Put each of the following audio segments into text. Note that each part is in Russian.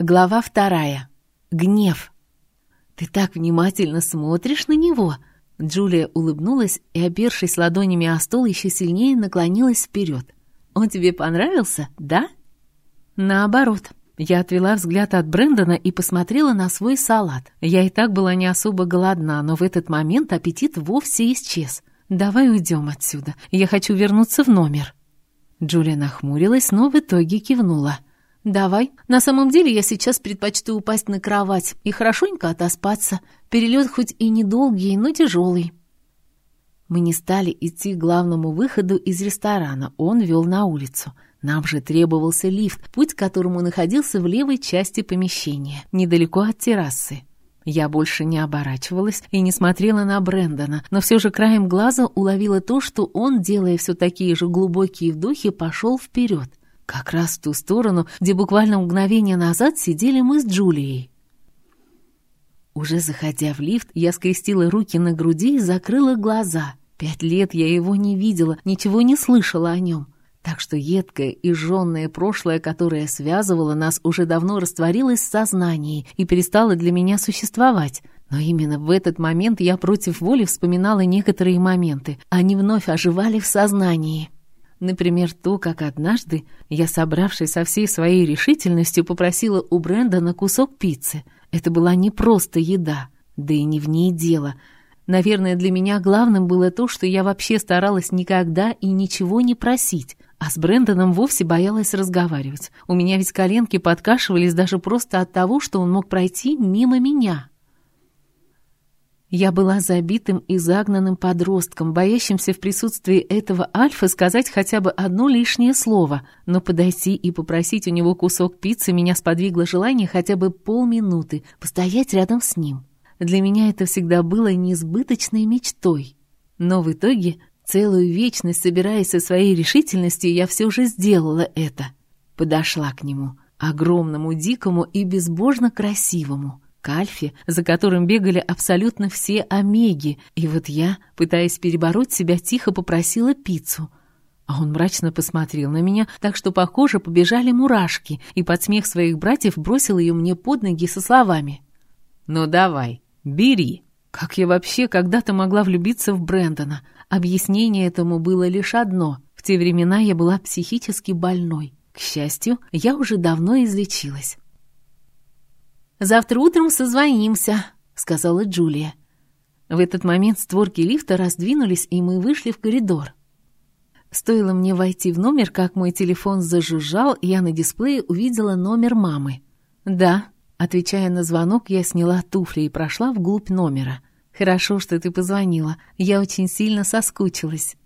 Глава вторая. Гнев. «Ты так внимательно смотришь на него!» Джулия улыбнулась и, опершись ладонями о стол, еще сильнее наклонилась вперед. «Он тебе понравился, да?» «Наоборот». Я отвела взгляд от Брэндона и посмотрела на свой салат. Я и так была не особо голодна, но в этот момент аппетит вовсе исчез. «Давай уйдем отсюда. Я хочу вернуться в номер». Джулия нахмурилась, но в итоге кивнула. «Давай. На самом деле я сейчас предпочту упасть на кровать и хорошенько отоспаться. Перелет хоть и недолгий, но тяжелый». Мы не стали идти к главному выходу из ресторана, он вел на улицу. Нам же требовался лифт, путь к которому находился в левой части помещения, недалеко от террасы. Я больше не оборачивалась и не смотрела на Брэндона, но все же краем глаза уловила то, что он, делая все такие же глубокие вдохи, пошел вперед. Как раз в ту сторону, где буквально мгновение назад сидели мы с Джулией. Уже заходя в лифт, я скрестила руки на груди и закрыла глаза. Пять лет я его не видела, ничего не слышала о нем. Так что едкое и жженное прошлое, которое связывало нас, уже давно растворилось в сознании и перестало для меня существовать. Но именно в этот момент я против воли вспоминала некоторые моменты. Они вновь оживали в сознании. Например, то, как однажды я, собравшись со всей своей решительностью, попросила у Брэндона кусок пиццы. Это была не просто еда, да и не в ней дело. Наверное, для меня главным было то, что я вообще старалась никогда и ничего не просить, а с Брэндоном вовсе боялась разговаривать. У меня ведь коленки подкашивались даже просто от того, что он мог пройти мимо меня. Я была забитым и загнанным подростком, боящимся в присутствии этого Альфа сказать хотя бы одно лишнее слово, но подойти и попросить у него кусок пиццы меня сподвигло желание хотя бы полминуты постоять рядом с ним. Для меня это всегда было несбыточной мечтой. Но в итоге, целую вечность собираясь со своей решительностью, я все же сделала это. Подошла к нему, огромному, дикому и безбожно красивому — Кальфе, за которым бегали абсолютно все омеги, и вот я, пытаясь перебороть себя, тихо попросила пиццу. А он мрачно посмотрел на меня, так что по коже побежали мурашки, и под смех своих братьев бросил ее мне под ноги со словами. «Ну давай, бери!» Как я вообще когда-то могла влюбиться в Брэндона? Объяснение этому было лишь одно. В те времена я была психически больной. К счастью, я уже давно излечилась. «Завтра утром созвонимся», — сказала Джулия. В этот момент створки лифта раздвинулись, и мы вышли в коридор. Стоило мне войти в номер, как мой телефон зажужжал, и я на дисплее увидела номер мамы. «Да», — отвечая на звонок, я сняла туфли и прошла вглубь номера. «Хорошо, что ты позвонила. Я очень сильно соскучилась».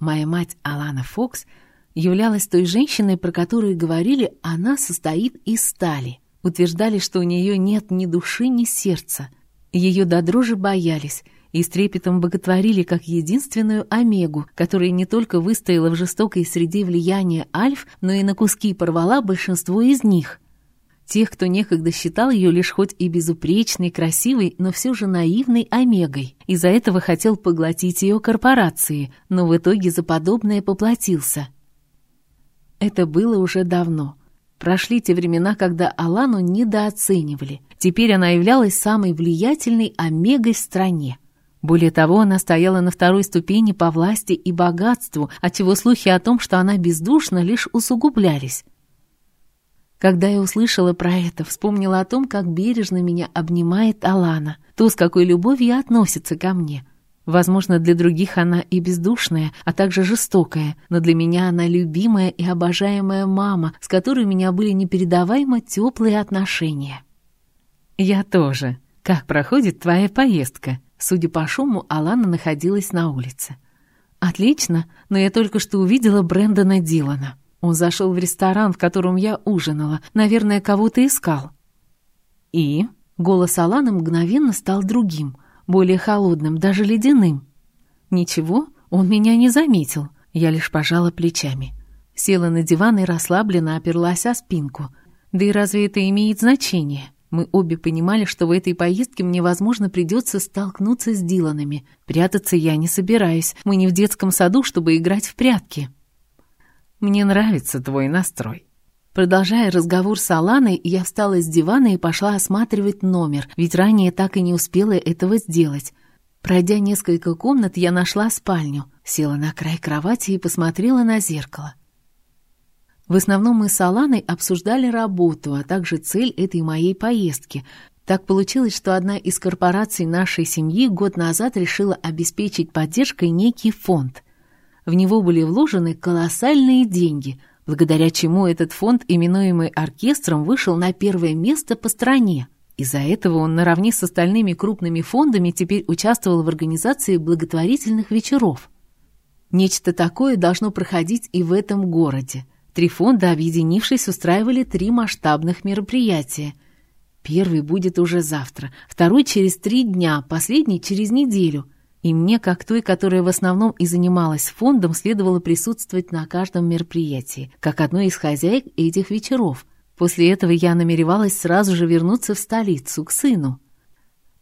Моя мать Алана Фокс — являлась той женщиной, про которую говорили, она состоит из стали. Утверждали, что у нее нет ни души, ни сердца. Ее до дрожи боялись и с трепетом боготворили как единственную Омегу, которая не только выстояла в жестокой среде влияния Альф, но и на куски порвала большинство из них. Тех, кто некогда считал ее лишь хоть и безупречной, красивой, но все же наивной Омегой. Из-за этого хотел поглотить ее корпорации, но в итоге за подобное поплатился – это было уже давно. Прошли те времена, когда Алану недооценивали. Теперь она являлась самой влиятельной омегой в стране. Более того, она стояла на второй ступени по власти и богатству, отчего слухи о том, что она бездушна, лишь усугублялись. Когда я услышала про это, вспомнила о том, как бережно меня обнимает Алана, то, с какой любовью относится ко мне. Возможно, для других она и бездушная, а также жестокая, но для меня она любимая и обожаемая мама, с которой у меня были непередаваемо теплые отношения. «Я тоже. Как проходит твоя поездка?» Судя по шуму, Алана находилась на улице. «Отлично, но я только что увидела Брэндона Дилана. Он зашел в ресторан, в котором я ужинала. Наверное, кого-то искал». «И?» Голос Аланы мгновенно стал другим — более холодным, даже ледяным. Ничего, он меня не заметил, я лишь пожала плечами. Села на диван и расслабленно оперлась о спинку. Да и разве это имеет значение? Мы обе понимали, что в этой поездке мне, возможно, придется столкнуться с Диланами. Прятаться я не собираюсь, мы не в детском саду, чтобы играть в прятки. «Мне нравится твой настрой», Продолжая разговор с Аланой, я встала с дивана и пошла осматривать номер, ведь ранее так и не успела этого сделать. Пройдя несколько комнат, я нашла спальню, села на край кровати и посмотрела на зеркало. В основном мы с Аланой обсуждали работу, а также цель этой моей поездки. Так получилось, что одна из корпораций нашей семьи год назад решила обеспечить поддержкой некий фонд. В него были вложены колоссальные деньги, благодаря чему этот фонд, именуемый оркестром, вышел на первое место по стране. Из-за этого он наравне с остальными крупными фондами теперь участвовал в организации благотворительных вечеров. Нечто такое должно проходить и в этом городе. Три фонда, объединившись, устраивали три масштабных мероприятия. Первый будет уже завтра, второй через три дня, последний через неделю. И мне, как той, которая в основном и занималась фондом, следовало присутствовать на каждом мероприятии, как одной из хозяек этих вечеров. После этого я намеревалась сразу же вернуться в столицу, к сыну.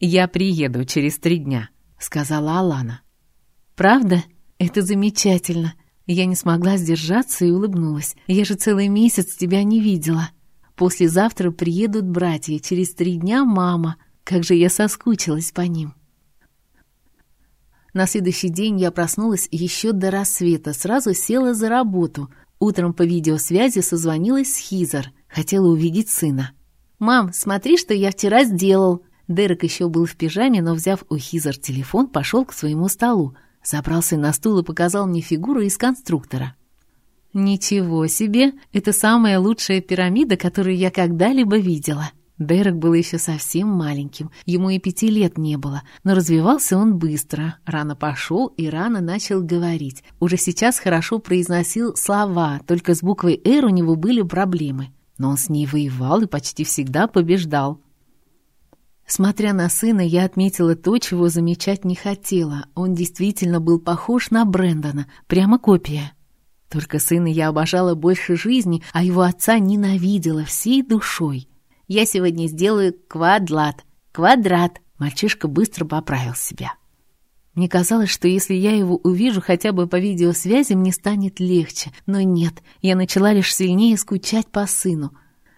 «Я приеду через три дня», — сказала Алана. «Правда? Это замечательно». Я не смогла сдержаться и улыбнулась. «Я же целый месяц тебя не видела. Послезавтра приедут братья, через три дня мама. Как же я соскучилась по ним». На следующий день я проснулась еще до рассвета, сразу села за работу. Утром по видеосвязи созвонилась с Хизер. Хотела увидеть сына. «Мам, смотри, что я вчера сделал!» Дерек еще был в пижаме, но, взяв у Хизер телефон, пошел к своему столу. Забрался на стул и показал мне фигуру из конструктора. «Ничего себе! Это самая лучшая пирамида, которую я когда-либо видела!» Дерек был еще совсем маленьким, ему и пяти лет не было, но развивался он быстро, рано пошел и рано начал говорить. Уже сейчас хорошо произносил слова, только с буквой «Р» у него были проблемы но он с ней воевал и почти всегда побеждал. Смотря на сына, я отметила то, чего замечать не хотела. Он действительно был похож на Брэндона, прямо копия. Только сына я обожала больше жизни, а его отца ненавидела всей душой. «Я сегодня сделаю квадлат, квадрат», мальчишка быстро поправил себя. Мне казалось, что если я его увижу хотя бы по видеосвязи, мне станет легче. Но нет, я начала лишь сильнее скучать по сыну.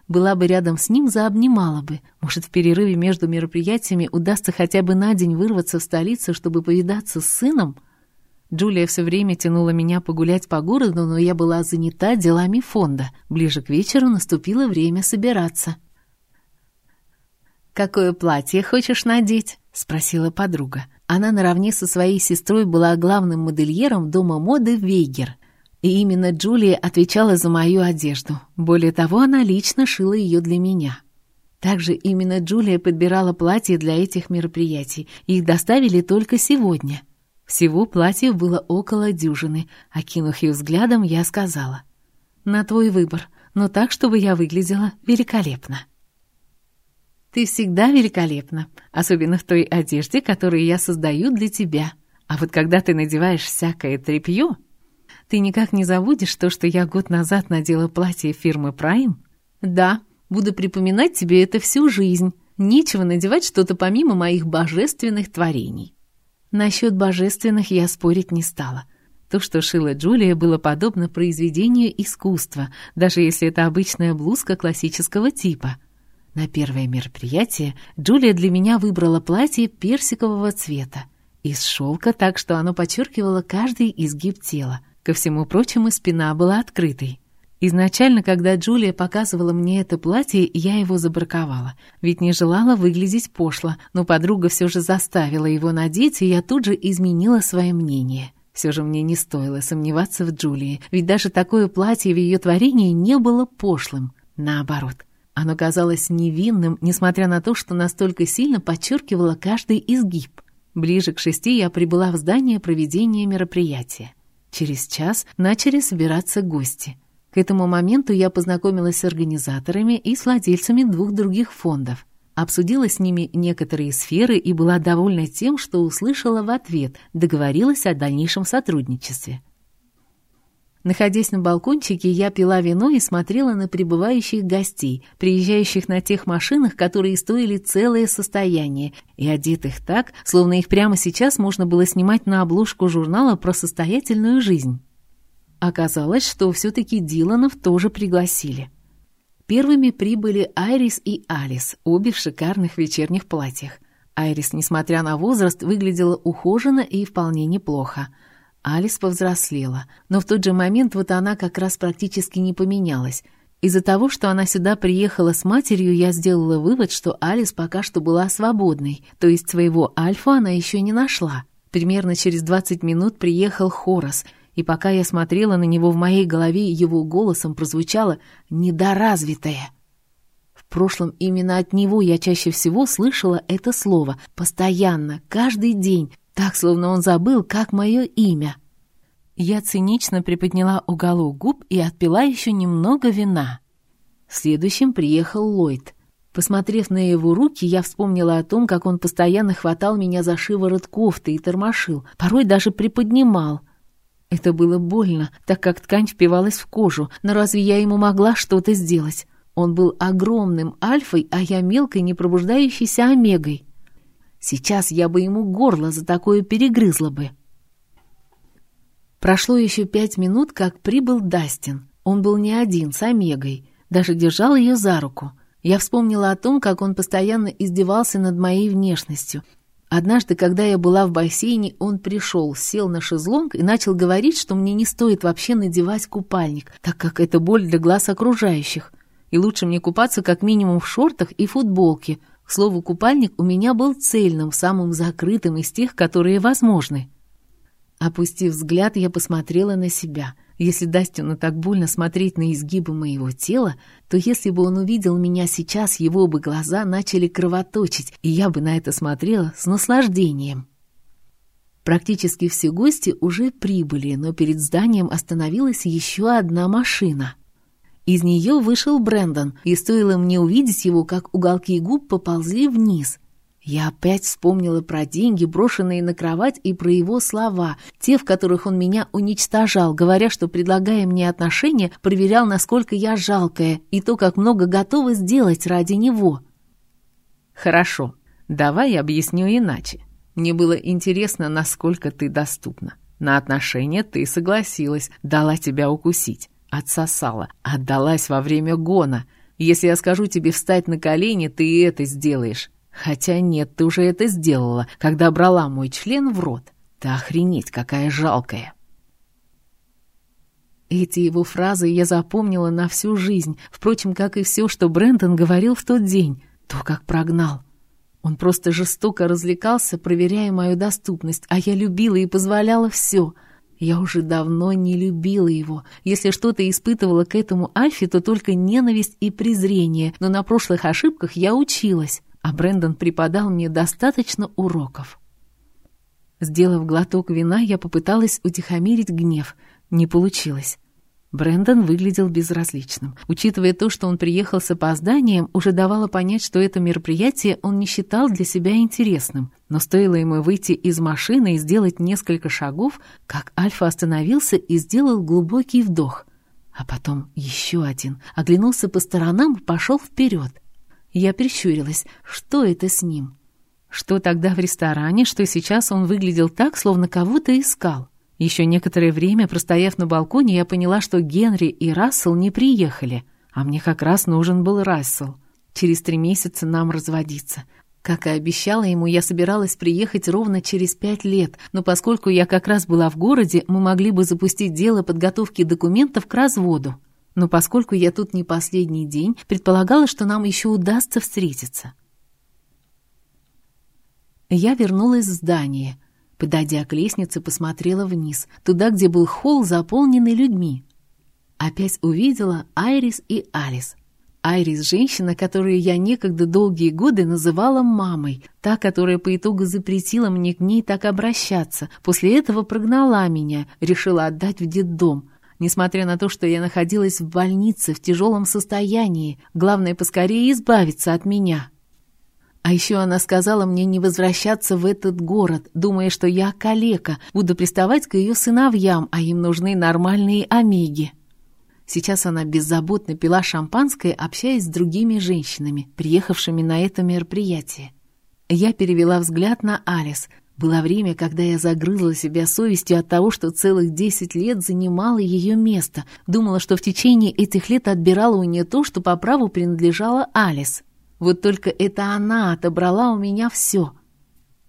Была бы рядом с ним, заобнимала бы. Может, в перерыве между мероприятиями удастся хотя бы на день вырваться в столицу, чтобы повидаться с сыном? Джулия все время тянула меня погулять по городу, но я была занята делами фонда. Ближе к вечеру наступило время собираться. «Какое платье хочешь надеть?» — спросила подруга. Она наравне со своей сестрой была главным модельером дома моды Вейгер. И именно Джулия отвечала за мою одежду. Более того, она лично шила ее для меня. Также именно Джулия подбирала платья для этих мероприятий. Их доставили только сегодня. Всего платьев было около дюжины. Окинув их взглядом, я сказала. «На твой выбор, но так, чтобы я выглядела великолепно». Ты всегда великолепна, особенно в той одежде, которую я создаю для тебя. А вот когда ты надеваешь всякое тряпье, ты никак не забудешь то, что я год назад надела платье фирмы Prime? Да, буду припоминать тебе это всю жизнь. Нечего надевать что-то помимо моих божественных творений. Насчет божественных я спорить не стала. То, что шила Джулия, было подобно произведению искусства, даже если это обычная блузка классического типа — на первое мероприятие Джулия для меня выбрала платье персикового цвета, из шелка, так что оно подчеркивало каждый изгиб тела. Ко всему прочему, спина была открытой. Изначально, когда Джулия показывала мне это платье, я его забраковала, ведь не желала выглядеть пошло, но подруга все же заставила его надеть, и я тут же изменила свое мнение. Все же мне не стоило сомневаться в Джулии, ведь даже такое платье в ее творении не было пошлым. Наоборот, оно казалось невинным, несмотря на то, что настолько сильно подчеркивало каждый изгиб. Ближе к шести я прибыла в здание проведения мероприятия. Через час начали собираться гости. К этому моменту я познакомилась с организаторами и с владельцами двух других фондов. Обсудила с ними некоторые сферы и была довольна тем, что услышала в ответ, договорилась о дальнейшем сотрудничестве. Находясь на балкончике, я пила вино и смотрела на прибывающих гостей, приезжающих на тех машинах, которые стоили целое состояние, и одетых так, словно их прямо сейчас можно было снимать на обложку журнала про состоятельную жизнь. Оказалось, что все-таки Диланов тоже пригласили. Первыми прибыли Айрис и Алис, обе в шикарных вечерних платьях. Айрис, несмотря на возраст, выглядела ухоженно и вполне неплохо. Алис повзрослела, но в тот же момент вот она как раз практически не поменялась. Из-за того, что она сюда приехала с матерью, я сделала вывод, что Алис пока что была свободной, то есть своего Альфа она еще не нашла. Примерно через 20 минут приехал Хорос, и пока я смотрела на него в моей голове, его голосом прозвучало «недоразвитое». В прошлом именно от него я чаще всего слышала это слово, постоянно, каждый день, так, словно он забыл, как мое имя. Я цинично приподняла уголок губ и отпила еще немного вина. Следующим приехал Ллойд. Посмотрев на его руки, я вспомнила о том, как он постоянно хватал меня за шиворот кофты и тормошил, порой даже приподнимал. Это было больно, так как ткань впивалась в кожу, но разве я ему могла что-то сделать? Он был огромным альфой, а я мелкой, не пробуждающейся омегой. Сейчас я бы ему горло за такое перегрызла бы. Прошло еще пять минут, как прибыл Дастин. Он был не один, с Омегой. Даже держал ее за руку. Я вспомнила о том, как он постоянно издевался над моей внешностью. Однажды, когда я была в бассейне, он пришел, сел на шезлонг и начал говорить, что мне не стоит вообще надевать купальник, так как это боль для глаз окружающих. И лучше мне купаться как минимум в шортах и футболке. К слову, купальник у меня был цельным, самым закрытым из тех, которые возможны. Опустив взгляд, я посмотрела на себя. Если Дастину так больно смотреть на изгибы моего тела, то если бы он увидел меня сейчас, его бы глаза начали кровоточить, и я бы на это смотрела с наслаждением. Практически все гости уже прибыли, но перед зданием остановилась еще одна машина. Из нее вышел Брэндон, и стоило мне увидеть его, как уголки губ поползли вниз — я опять вспомнила про деньги, брошенные на кровать, и про его слова, те, в которых он меня уничтожал, говоря, что, предлагая мне отношения, проверял, насколько я жалкая, и то, как много готова сделать ради него. «Хорошо, давай объясню иначе. Мне было интересно, насколько ты доступна. На отношения ты согласилась, дала тебя укусить, отсосала, отдалась во время гона. Если я скажу тебе встать на колени, ты это сделаешь». Хотя нет, ты уже это сделала, когда брала мой член в рот. Ты охренеть, какая жалкая. Эти его фразы я запомнила на всю жизнь, впрочем, как и все, что Брэндон говорил в тот день, то, как прогнал. Он просто жестоко развлекался, проверяя мою доступность, а я любила и позволяла все. Я уже давно не любила его. Если что-то испытывала к этому Альфе, то только ненависть и презрение, но на прошлых ошибках я училась а Брэндон преподал мне достаточно уроков. Сделав глоток вина, я попыталась утихомирить гнев. Не получилось. Брэндон выглядел безразличным. Учитывая то, что он приехал с опозданием, уже давало понять, что это мероприятие он не считал для себя интересным. Но стоило ему выйти из машины и сделать несколько шагов, как Альфа остановился и сделал глубокий вдох. А потом еще один. Оглянулся по сторонам и пошел вперед. Я прищурилась. Что это с ним? Что тогда в ресторане, что сейчас он выглядел так, словно кого-то искал? Еще некоторое время, простояв на балконе, я поняла, что Генри и Рассел не приехали, а мне как раз нужен был Рассел. Через три месяца нам разводиться. Как и обещала ему, я собиралась приехать ровно через пять лет, но поскольку я как раз была в городе, мы могли бы запустить дело подготовки документов к разводу но поскольку я тут не последний день, предполагала, что нам еще удастся встретиться. Я вернулась в здание. Подойдя к лестнице, посмотрела вниз, туда, где был холл, заполненный людьми. Опять увидела Айрис и Алис. Айрис — женщина, которую я некогда долгие годы называла мамой, та, которая по итогу запретила мне к ней так обращаться, после этого прогнала меня, решила отдать в детдом — Несмотря на то, что я находилась в больнице в тяжелом состоянии, главное поскорее избавиться от меня. А еще она сказала мне не возвращаться в этот город, думая, что я калека, буду приставать к ее сыновьям, а им нужны нормальные омеги. Сейчас она беззаботно пила шампанское, общаясь с другими женщинами, приехавшими на это мероприятие. Я перевела взгляд на Алис. Было время, когда я загрызла себя совестью от того, что целых десять лет занимала ее место. Думала, что в течение этих лет отбирала у нее то, что по праву принадлежало Алис. Вот только это она отобрала у меня все.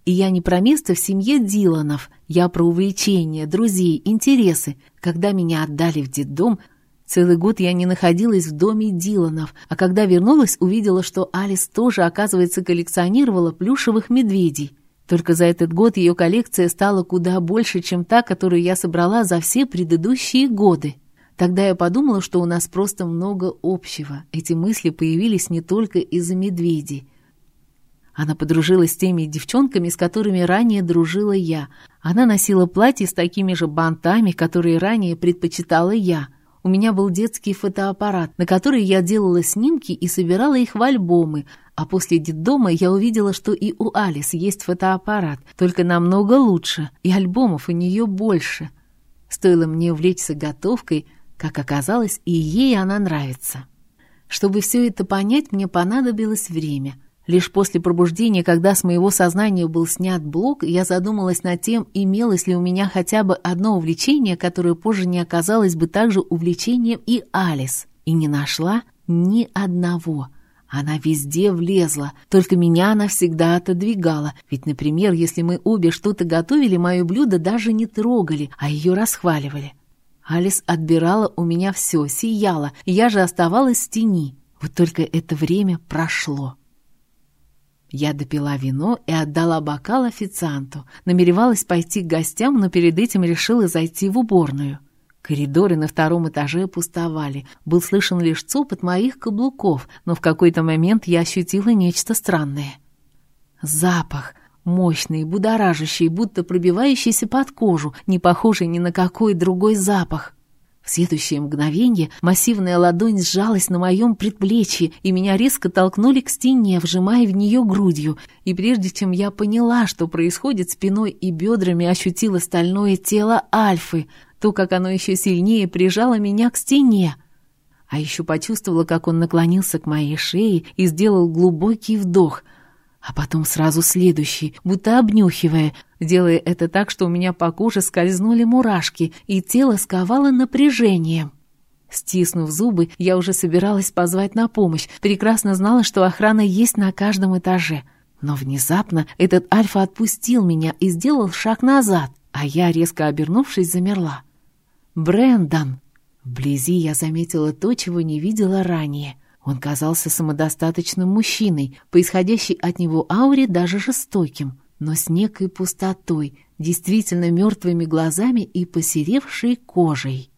И я не про место в семье Диланов, я про увлечения, друзей, интересы. Когда меня отдали в детдом, целый год я не находилась в доме Диланов, а когда вернулась, увидела, что Алис тоже, оказывается, коллекционировала плюшевых медведей. Только за этот год ее коллекция стала куда больше, чем та, которую я собрала за все предыдущие годы. Тогда я подумала, что у нас просто много общего. Эти мысли появились не только из-за медведей. Она подружилась с теми девчонками, с которыми ранее дружила я. Она носила платье с такими же бантами, которые ранее предпочитала я. У меня был детский фотоаппарат, на который я делала снимки и собирала их в альбомы, а после детдома я увидела, что и у Алис есть фотоаппарат, только намного лучше, и альбомов у нее больше. Стоило мне увлечься готовкой, как оказалось, и ей она нравится. Чтобы все это понять, мне понадобилось время. Лишь после пробуждения, когда с моего сознания был снят блок, я задумалась над тем, имелось ли у меня хотя бы одно увлечение, которое позже не оказалось бы также увлечением и Алис, и не нашла ни одного – она везде влезла, только меня она всегда отодвигала. Ведь, например, если мы обе что-то готовили, мое блюдо даже не трогали, а ее расхваливали. Алис отбирала у меня все, сияла, я же оставалась в тени. Вот только это время прошло. Я допила вино и отдала бокал официанту. Намеревалась пойти к гостям, но перед этим решила зайти в уборную. Коридоры на втором этаже пустовали. Был слышен лишь цопот моих каблуков, но в какой-то момент я ощутила нечто странное. Запах, мощный, будоражащий, будто пробивающийся под кожу, не похожий ни на какой другой запах. В следующее мгновение массивная ладонь сжалась на моем предплечье, и меня резко толкнули к стене, вжимая в нее грудью. И прежде чем я поняла, что происходит спиной и бедрами, ощутила стальное тело Альфы — то, как оно еще сильнее прижало меня к стене. А еще почувствовала, как он наклонился к моей шее и сделал глубокий вдох, а потом сразу следующий, будто обнюхивая, делая это так, что у меня по коже скользнули мурашки, и тело сковало напряжением. Стиснув зубы, я уже собиралась позвать на помощь, прекрасно знала, что охрана есть на каждом этаже. Но внезапно этот Альфа отпустил меня и сделал шаг назад, а я, резко обернувшись, замерла. Брендон. Вблизи я заметила то, чего не видела ранее. Он казался самодостаточным мужчиной, поисходящей от него ауре даже жестоким, но с некой пустотой, действительно мертвыми глазами и посеревшей кожей.